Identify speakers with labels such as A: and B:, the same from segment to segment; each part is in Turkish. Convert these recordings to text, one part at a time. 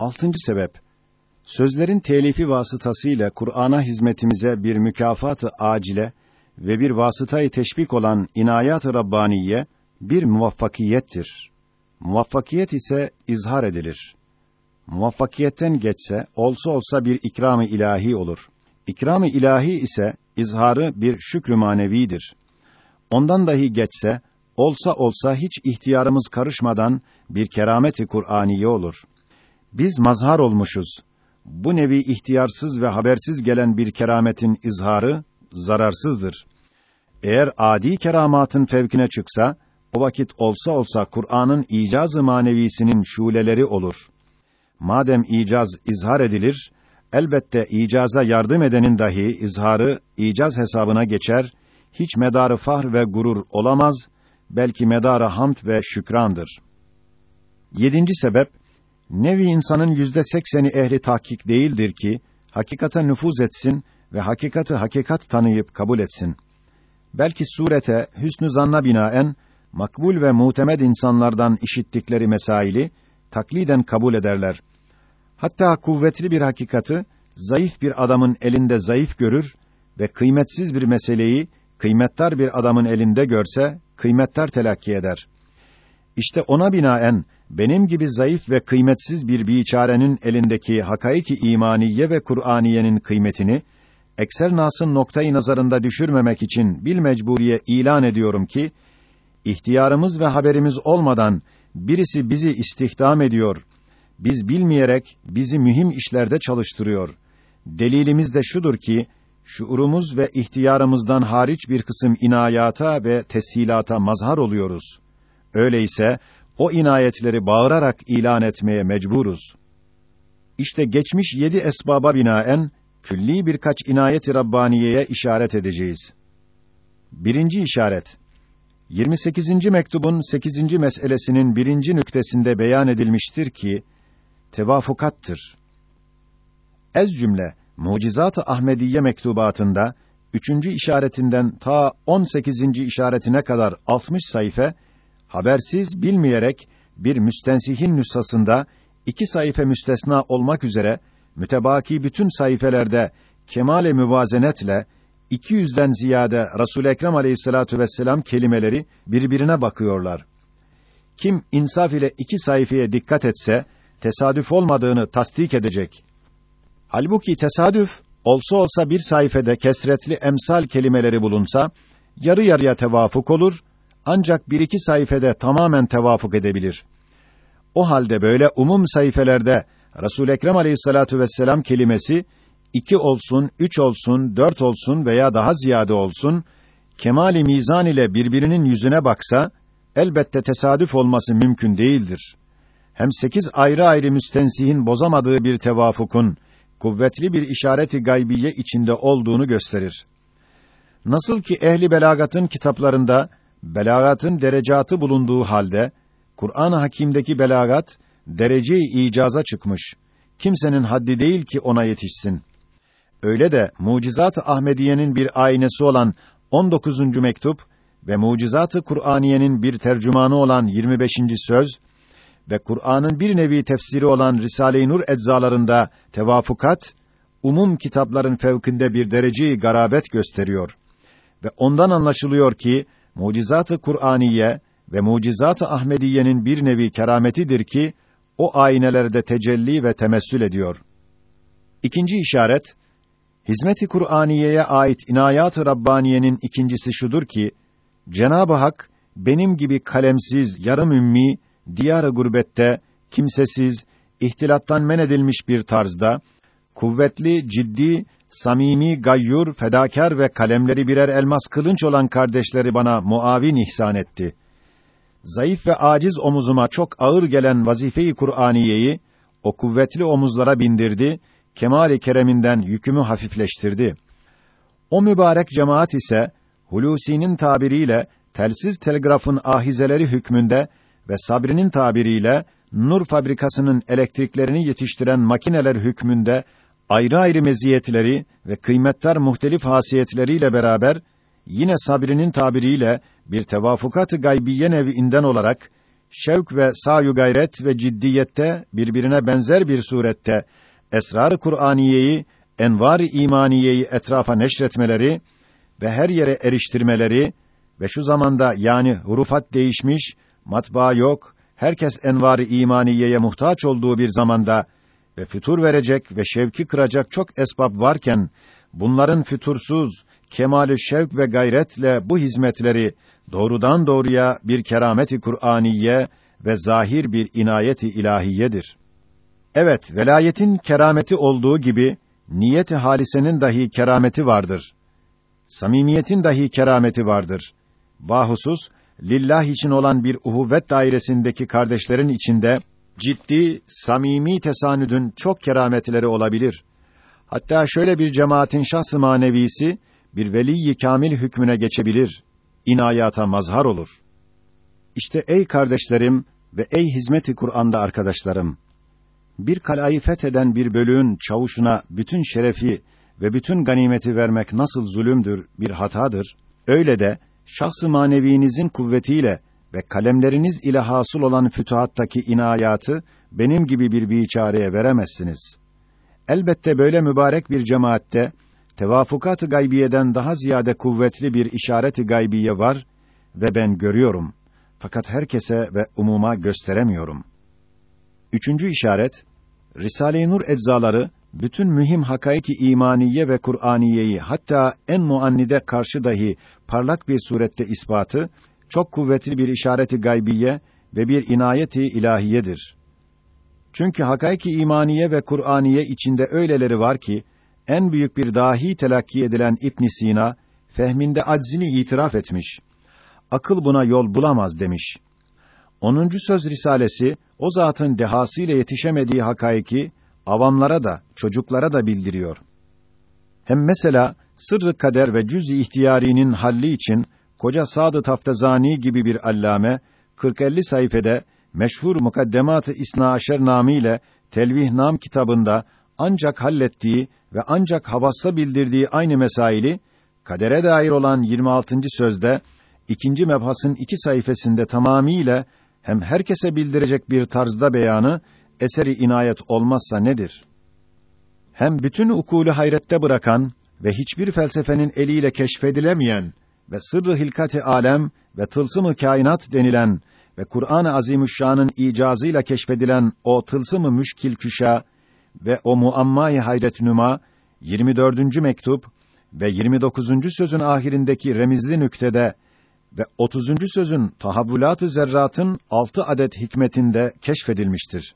A: Altıncı sebep, sözlerin telifi vasıtasıyla Kur'an'a hizmetimize bir mükafatı acile ve bir vasıtayı teşvik olan inayat-ı Rabbaniye bir muvaffakiyettir. Muvaffakiyet ise izhar edilir. Muvaffakiyetten geçse, olsa olsa bir ikram-ı ilahi olur. İkram-ı ilahi ise, izharı bir şükrü manevidir. Ondan dahi geçse, olsa olsa hiç ihtiyarımız karışmadan bir kerameti Kur'aniye olur. Biz mazhar olmuşuz. Bu nevi ihtiyarsız ve habersiz gelen bir kerametin izharı zararsızdır. Eğer adi keramatın fevkine çıksa, o vakit olsa olsa Kur'an'ın icaz-ı manevisinin şuleleri olur. Madem icaz izhar edilir, elbette icaza yardım edenin dahi izharı icaz hesabına geçer, hiç medarı fahr ve gurur olamaz, belki medarı hamd ve şükrandır. Yedinci sebep, nevi insanın yüzde sekseni ehli tahkik değildir ki, hakikate nüfuz etsin ve hakikati hakikat tanıyıp kabul etsin. Belki surete, hüsnü zanna binaen, makbul ve mutemed insanlardan işittikleri mesaili, takliden kabul ederler. Hatta kuvvetli bir hakikati, zayıf bir adamın elinde zayıf görür ve kıymetsiz bir meseleyi, kıymetdar bir adamın elinde görse, kıymetdar telakki eder. İşte ona binaen, benim gibi zayıf ve kıymetsiz bir biçarenin elindeki hakaiki imaniye ve Kur'aniyenin kıymetini, ekser nasın noktayı nazarında düşürmemek için bil mecburiye ilan ediyorum ki, ihtiyarımız ve haberimiz olmadan birisi bizi istihdam ediyor. Biz bilmeyerek bizi mühim işlerde çalıştırıyor. Delilimiz de şudur ki şuurumuz ve ihtiyarımızdan hariç bir kısım inayata ve teshilata mazhar oluyoruz. Öyleyse o inayetleri bağırarak ilan etmeye mecburuz. İşte geçmiş yedi esbaba binaen külli birkaç inayet-i Rabbaniye'ye işaret edeceğiz. Birinci işaret 28. mektubun 8. meselesinin birinci nüktesinde beyan edilmiştir ki tevafukattır. Ez cümle Mucizat-ı Ahmediye mektubatında üçüncü işaretinden ta 18. işaretine kadar 60 sayfa habersiz bilmeyerek bir müstensihin nüshasında iki sayfa müstesna olmak üzere mütebaki bütün sayfelerde kemale müvazenetle 200'den ziyade Resul Ekrem Aleyhissalatu vesselam kelimeleri birbirine bakıyorlar. Kim insaf ile iki sayfaya dikkat etse tesadüf olmadığını tasdik edecek. Halbuki tesadüf olsa olsa bir sayfede kesretli emsal kelimeleri bulunsa yarı yarıya tevafuk olur ancak bir iki sayfede tamamen tevafuk edebilir. O halde böyle umum sayfelerde Resul Ekrem Aleyhissalatu vesselam kelimesi iki olsun, üç olsun, dört olsun veya daha ziyade olsun, kemali mizan ile birbirinin yüzüne baksa, elbette tesadüf olması mümkün değildir. Hem sekiz ayrı ayrı müstensihin bozamadığı bir tevafukun, kuvvetli bir işareti gaybiye içinde olduğunu gösterir. Nasıl ki ehli belagatın kitaplarında, belagatın derecatı bulunduğu halde, Kur'an-ı Hakîm'deki belagat, derece-i icaza çıkmış. Kimsenin haddi değil ki ona yetişsin. Öyle de Mucizat-ı Ahmediye'nin bir aynesi olan 19. mektup ve Mucizat-ı Kur'aniye'nin bir tercümanı olan 25. söz ve Kur'an'ın bir nevi tefsiri olan Risale-i Nur eczalarında tevafukat umum kitapların fevkinde bir dereceyi garabet gösteriyor ve ondan anlaşılıyor ki Mucizat-ı Kur'aniye ve Mucizat-ı Ahmediye'nin bir nevi kerametidir ki o aynelerde tecelli ve temessül ediyor. İkinci işaret Hizmet-i Kur'aniye'ye ait inayat-ı Rabbaniye'nin ikincisi şudur ki Cenab-ı Hak benim gibi kalemsiz, yarım ümmi, diyar gurbette, kimsesiz, ihtilattan men edilmiş bir tarzda kuvvetli, ciddi, samimi, gayyur, fedakar ve kalemleri birer elmas kılınç olan kardeşleri bana muavin ihsan etti. Zayıf ve aciz omuzuma çok ağır gelen vazife-i Kur'aniyeyi o kuvvetli omuzlara bindirdi kemali kereminden yükümü hafifleştirdi. O mübarek cemaat ise Hulusi'nin tabiriyle telsiz telgrafın ahizeleri hükmünde ve Sabri'nin tabiriyle nur fabrikasının elektriklerini yetiştiren makineler hükmünde ayrı ayrı meziyetleri ve kıymetler muhtelif hasiyetleriyle beraber yine Sabri'nin tabiriyle bir tevafukat-ı gaybiye neviinden olarak şevk ve sayu gayret ve ciddiyette birbirine benzer bir surette esrar-ı Kur'aniyeyi, envar-ı imaniyeyi etrafa neşretmeleri ve her yere eriştirmeleri ve şu zamanda yani hurufat değişmiş, matbaa yok, herkes envar-ı imaniyeye muhtaç olduğu bir zamanda ve fütur verecek ve şevki kıracak çok esbab varken bunların fütursuz, kemalü şevk ve gayretle bu hizmetleri doğrudan doğruya bir kerameti Kur'aniye ve zahir bir inayeti ilahiyedir. Evet, velayetin kerameti olduğu gibi niyet-i halisenin dahi kerameti vardır. Samimiyetin dahi kerameti vardır. Bahusus lillah için olan bir uhuvvet dairesindeki kardeşlerin içinde ciddi, samimi tesanüdün çok kerametleri olabilir. Hatta şöyle bir cemaatin şahs-ı manevisi bir veli kamil hükmüne geçebilir. İnayata mazhar olur. İşte ey kardeşlerim ve ey hizmeti Kur'an'da arkadaşlarım, bir kalayı fetheden bir bölüğün çavuşuna bütün şerefi ve bütün ganimeti vermek nasıl zulümdür, bir hatadır, öyle de şahs-ı manevinizin kuvvetiyle ve kalemleriniz ile hasıl olan fütuhattaki inayatı benim gibi bir biçareye veremezsiniz. Elbette böyle mübarek bir cemaatte tevafukat-ı gaybiyeden daha ziyade kuvvetli bir işaret-i gaybiye var ve ben görüyorum. Fakat herkese ve umuma gösteremiyorum. Üçüncü işaret, Risale-i Nur eczaları bütün mühim hakaiki imaniye ve Kur'aniyeyi hatta en muannide karşı dahi parlak bir surette ispatı çok kuvvetli bir işareti gaybiye ve bir inayeti ilahiyedir. Çünkü hakaiki imaniye ve Kur'aniye içinde öyleleri var ki en büyük bir dahi telakki edilen İbn Sina fehminde aczini itiraf etmiş. Akıl buna yol bulamaz demiş. Onuncu söz risalesi o zatın dehasıyla yetişemediği hakaiki avamlara da çocuklara da bildiriyor. Hem mesela sırrı kader ve cüz-i ihtiyarinin halli için koca Sadı Taftazani gibi bir allame 40-50 sayfede meşhur Mukaddemat-ı İsna Aşer namıyla Telvih Nam kitabında ancak hallettiği ve ancak havassa bildirdiği aynı mesaili kadere dair olan 26. sözde ikinci mebhasın iki sayfasında tamamiyle hem herkese bildirecek bir tarzda beyanı eseri inayet olmazsa nedir? Hem bütün ukulu hayrette bırakan ve hiçbir felsefenin eliyle keşfedilemeyen ve sırrı hilkati alem ve tılsımı kainat denilen ve Kur'an-ı Azimüşşan'ın icazıyla keşfedilen o tılsımı müşkil küşa ve o muammayı hayret nüma 24. mektup ve 29. sözün ahirindeki remizli nüktede ve 30. sözün tahavvülat-ı zerratın 6 adet hikmetinde keşfedilmiştir.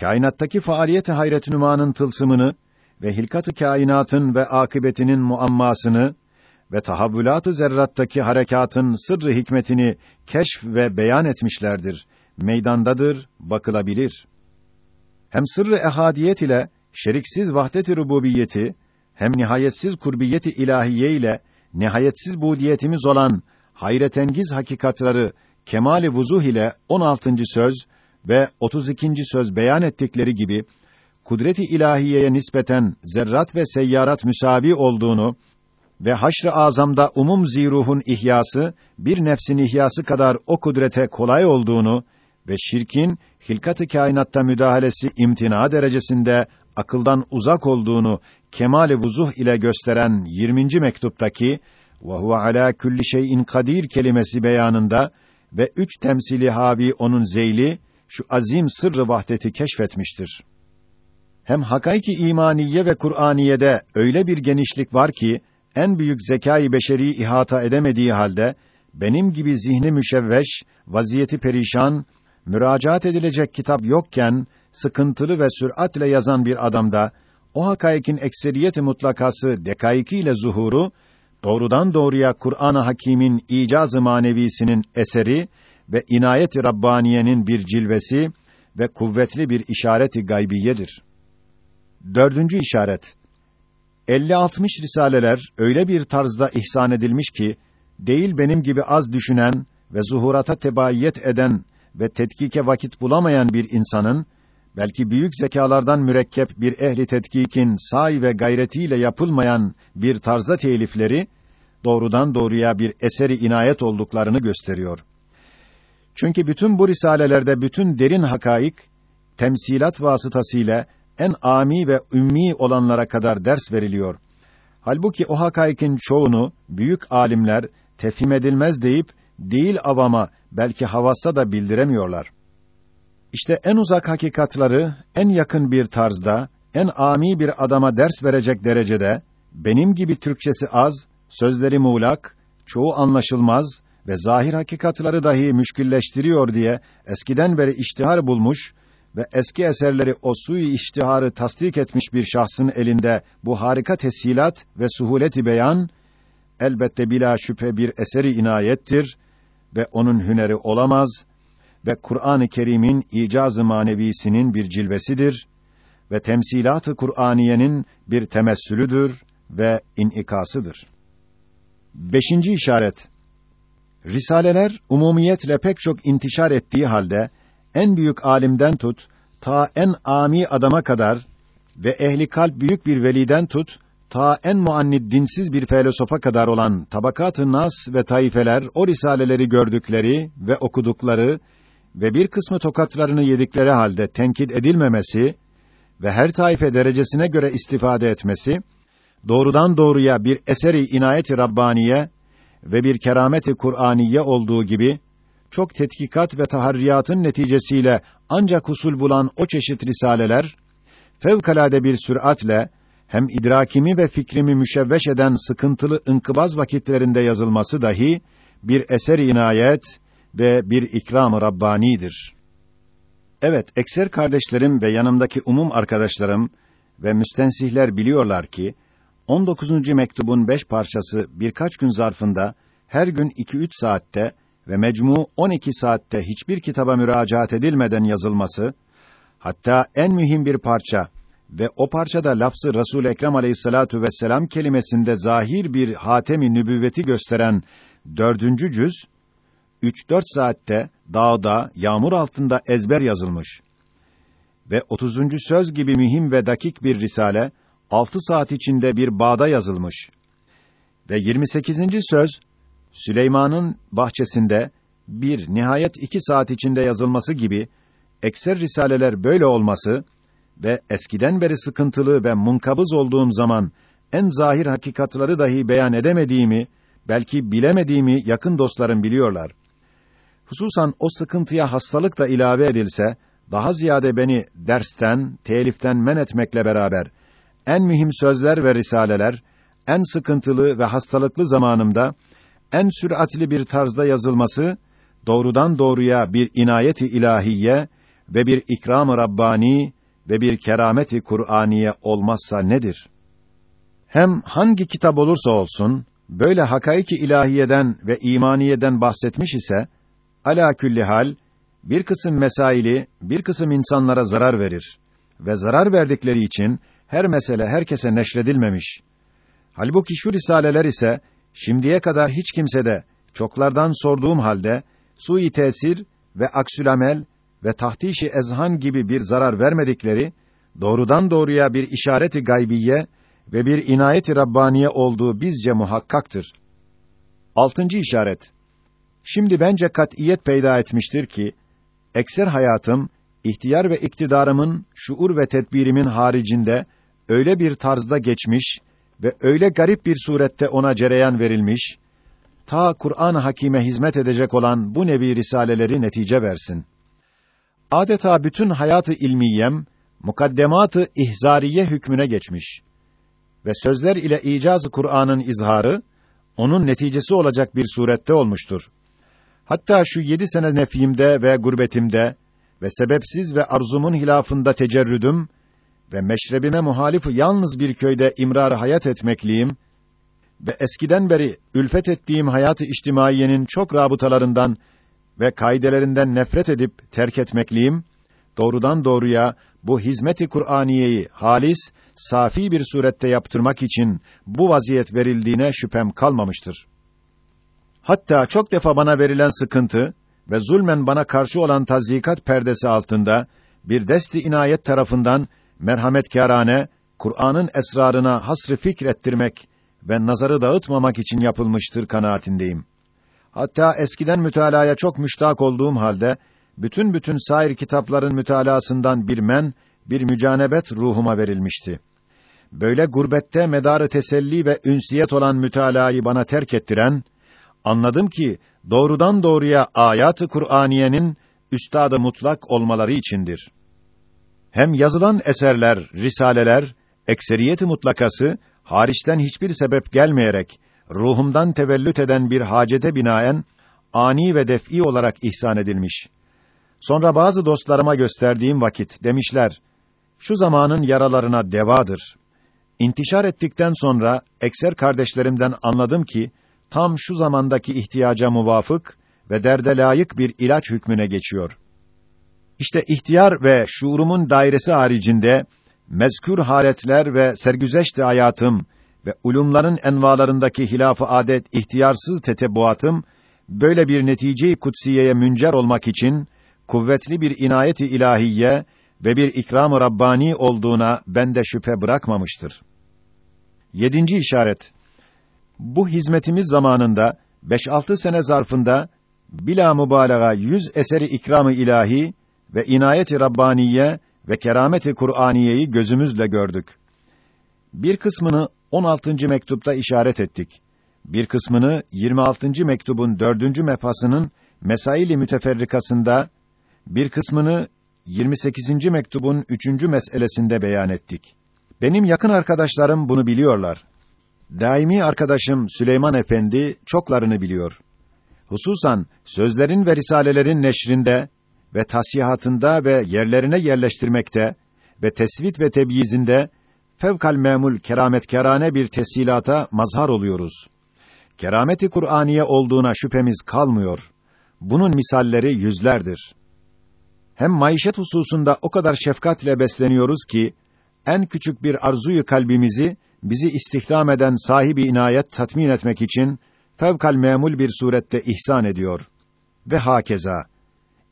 A: Kainattaki faaliyet-i hayret nümanın tılsımını ve hilkat-ı kainatın ve akıbetinin muammasını ve tahavvülat-ı zerrattaki harekatın sırrı hikmetini keşf ve beyan etmişlerdir. Meydandadır, bakılabilir. Hem sırrı ehadiyet ile şeriksiz vahdet-i rububiyeti hem nihayetsiz kurbiyeti ilahiye ile nihayetsiz budiyetimiz olan hayretengiz hakikatları kemali vuzuh ile 16. söz ve 32. söz beyan ettikleri gibi kudreti ilahiyeye nispeten zerrat ve seyyarat müsabi olduğunu ve haşr-ı azamda umum ziruhun ihyası bir nefsin ihyası kadar o kudrete kolay olduğunu ve şirkin hilkat-ı kainatta müdahalesi imtina derecesinde akıldan uzak olduğunu kemale vuzuh ile gösteren 20. mektuptaki ve huve ala kulli şeyin kadir kelimesi beyanında ve üç temsili havi onun zeyli şu azim sırrı vahdeti keşfetmiştir. Hem hakaiki imaniye ve Kur'aniyede öyle bir genişlik var ki en büyük zekâ-i beşeri ihata edemediği halde benim gibi zihni müşevveş, vaziyeti perişan, müracaat edilecek kitap yokken sıkıntılı ve süratle yazan bir adamda o hakaikin ekseriyeti mutlakası dekaikiyle zuhuru doğrudan doğruya Kur'an-ı Hakîm'in icaz-ı manevisinin eseri ve inayet-i rabbaniyenin bir cilvesi ve kuvvetli bir işareti gaybiyedir. Dördüncü işaret 50-60 risaleler öyle bir tarzda ihsan edilmiş ki değil benim gibi az düşünen ve zuhurata tebayyet eden ve tetkike vakit bulamayan bir insanın belki büyük zekalardan mürekkep bir ehli tetkikin say ve gayretiyle yapılmayan bir tarzda telifleri doğrudan doğruya bir eseri inayet olduklarını gösteriyor. Çünkü bütün bu risalelerde bütün derin hakaik temsilat vasıtasıyla en ami ve ümmi olanlara kadar ders veriliyor. Halbuki o hakaikin çoğunu büyük alimler tefhim edilmez deyip değil avama belki havassa da bildiremiyorlar. İşte en uzak hakikatları en yakın bir tarzda, en ami bir adama ders verecek derecede benim gibi Türkçesi az, sözleri muğlak, çoğu anlaşılmaz ve zahir hakikatları dahi müşkilleştiriyor diye eskiden beri iştihar bulmuş ve eski eserleri o suyu iştiharı tasdik etmiş bir şahsın elinde bu harika teshilat ve suhuleti beyan elbette bila şüphe bir eseri inayettir ve onun hüneri olamaz ve Kur'an-ı Kerim'in icaz-ı manevisinin bir cilvesidir ve temsilat-ı Kur'aniyenin bir temessülüdür ve inikasıdır. Beşinci işaret. Risaleler umumiyetle pek çok intişar ettiği halde en büyük alimden tut ta en ami adama kadar ve ehli kalp büyük bir veliden tut ta en muannid dinsiz bir filosofa kadar olan tabakat-ı nas ve taifeler o risaleleri gördükleri ve okudukları ve bir kısmı tokatlarını yedikleri halde tenkit edilmemesi ve her taife derecesine göre istifade etmesi doğrudan doğruya bir eseri inayeti rabbaniye ve bir kerameti Kur'aniye olduğu gibi çok tetkikat ve taharriyatın neticesiyle ancak usul bulan o çeşit risaleler fevkalade bir süratle hem idrakimi ve fikrimi müşevveş eden sıkıntılı ınkıbaz vakitlerinde yazılması dahi bir eser inayet ve bir ikram-ı rabbanidir. Evet, ekser kardeşlerim ve yanımdaki umum arkadaşlarım ve müstensihler biliyorlar ki 19. mektubun beş parçası birkaç gün zarfında her gün 2-3 saatte ve mecmu 12 saatte hiçbir kitaba müracaat edilmeden yazılması, hatta en mühim bir parça ve o parçada lafzı Resul Ekrem Aleyhissalatu vesselam kelimesinde zahir bir hatemi nübüvveti gösteren dördüncü cüz 3-4 saatte dağda yağmur altında ezber yazılmış ve 30. söz gibi mühim ve dakik bir risale 6 saat içinde bir bağda yazılmış ve 28. söz Süleyman'ın bahçesinde bir nihayet iki saat içinde yazılması gibi ekser risaleler böyle olması ve eskiden beri sıkıntılı ve munkabız olduğum zaman en zahir hakikatları dahi beyan edemediğimi, belki bilemediğimi yakın dostlarım biliyorlar. Hususan o sıkıntıya hastalık da ilave edilse, daha ziyade beni dersten, teliften men etmekle beraber, en mühim sözler ve risaleler, en sıkıntılı ve hastalıklı zamanımda, en süratli bir tarzda yazılması, doğrudan doğruya bir inayeti ilahiye ve bir ikram-ı Rabbani ve bir kerameti Kur'aniye olmazsa nedir? Hem hangi kitap olursa olsun, böyle hakaiki ilahiyeden ve imaniyeden bahsetmiş ise, ala külli hal, bir kısım mesaili, bir kısım insanlara zarar verir ve zarar verdikleri için her mesele herkese neşredilmemiş. Halbuki şu risaleler ise şimdiye kadar hiç kimse de çoklardan sorduğum halde sui tesir ve aksülamel ve tahtişi ezhan gibi bir zarar vermedikleri doğrudan doğruya bir işareti gaybiye ve bir inayeti rabbaniye olduğu bizce muhakkaktır. Altıncı işaret. Şimdi bence kat'iyet peyda etmiştir ki ekser hayatım ihtiyar ve iktidarımın şuur ve tedbirimin haricinde öyle bir tarzda geçmiş ve öyle garip bir surette ona cereyan verilmiş, ta Kur'an-ı Hakîm'e hizmet edecek olan bu nevi risaleleri netice versin. Adeta bütün hayatı ilmiyem, mukaddematı ihzariye hükmüne geçmiş ve sözler ile icaz Kur'an'ın izharı onun neticesi olacak bir surette olmuştur. Hatta şu yedi sene nefimde ve gurbetimde ve sebepsiz ve arzumun hilafında tecerrüdüm ve meşrebime muhalif yalnız bir köyde imrar hayat etmekliyim ve eskiden beri ülfet ettiğim hayatı içtimaiyenin çok rabıtalarından ve kaidelerinden nefret edip terk etmekliyim, doğrudan doğruya bu hizmeti Kur'aniyeyi halis, safi bir surette yaptırmak için bu vaziyet verildiğine şüphem kalmamıştır. Hatta çok defa bana verilen sıkıntı ve zulmen bana karşı olan tazikat perdesi altında bir desti inayet tarafından merhametkârane Kur'an'ın esrarına hasrı fikrettirmek ve nazarı dağıtmamak için yapılmıştır kanaatindeyim. Hatta eskiden mütalaya çok müştak olduğum halde bütün bütün sair kitapların mütalasından bir men, bir mücanebet ruhuma verilmişti. Böyle gurbette medarı teselli ve ünsiyet olan mütalayı bana terk ettiren, anladım ki doğrudan doğruya ayat-ı Kur'aniyenin üstadı mutlak olmaları içindir. Hem yazılan eserler, risaleler, ekseriyeti mutlakası hariçten hiçbir sebep gelmeyerek ruhumdan tevellüt eden bir hacete binaen ani ve def'i olarak ihsan edilmiş. Sonra bazı dostlarıma gösterdiğim vakit demişler: Şu zamanın yaralarına devadır. İntişar ettikten sonra ekser kardeşlerimden anladım ki tam şu zamandaki ihtiyaca muvafık ve derde layık bir ilaç hükmüne geçiyor. İşte ihtiyar ve şuurumun dairesi haricinde mezkür haletler ve sergüzeşt hayatım ve ulumların envalarındaki hilaf-ı adet ihtiyarsız tetebbuatım böyle bir netice-i kutsiyeye müncer olmak için kuvvetli bir inayeti ilahiye ve bir ikram-ı rabbani olduğuna bende şüphe bırakmamıştır. Yedinci işaret. Bu hizmetimiz zamanında 5-6 sene zarfında bila mübalağa yüz eseri ikram-ı ilahi ve inayeti rabbaniye ve kerameti Kur'aniyeyi gözümüzle gördük. Bir kısmını 16. mektupta işaret ettik. Bir kısmını 26. mektubun 4. mefasının Mesail-i Müteferrikasında, bir kısmını 28. mektubun 3. meselesinde beyan ettik. Benim yakın arkadaşlarım bunu biliyorlar. Daimi arkadaşım Süleyman Efendi çoklarını biliyor. Hususan sözlerin ve risalelerin neşrinde ve tasihatında ve yerlerine yerleştirmekte ve tesvit ve tebyizinde fevkal memul kerametkerane bir tesilata mazhar oluyoruz. Kerameti Kur'aniye olduğuna şüphemiz kalmıyor. Bunun misalleri yüzlerdir. Hem maişet hususunda o kadar şefkatle besleniyoruz ki en küçük bir arzuyu kalbimizi bizi istihdam eden sahibi inayet tatmin etmek için fevkal memul bir surette ihsan ediyor. Ve hakeza.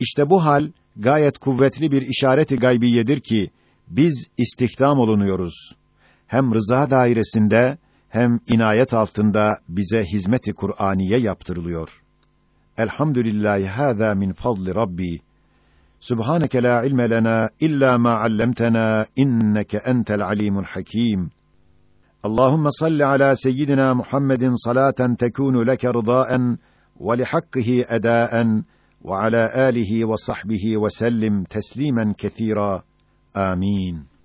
A: İşte bu hal gayet kuvvetli bir işareti gaybiyedir ki biz istihdam olunuyoruz. Hem rıza dairesinde hem inayet altında bize hizmeti Kur'aniye yaptırılıyor. Elhamdülillahi hâzâ min fadli Rabbi. Subhaneke la ilme lena illa ma allamtana inneke entel alimul hakim. Allahumme salli ala seyyidina Muhammedin salaten tekunu leke rıdaen ve lihakkihi edaen ve ala alihi ve sahbihi ve sellim teslimen kethira. Amin.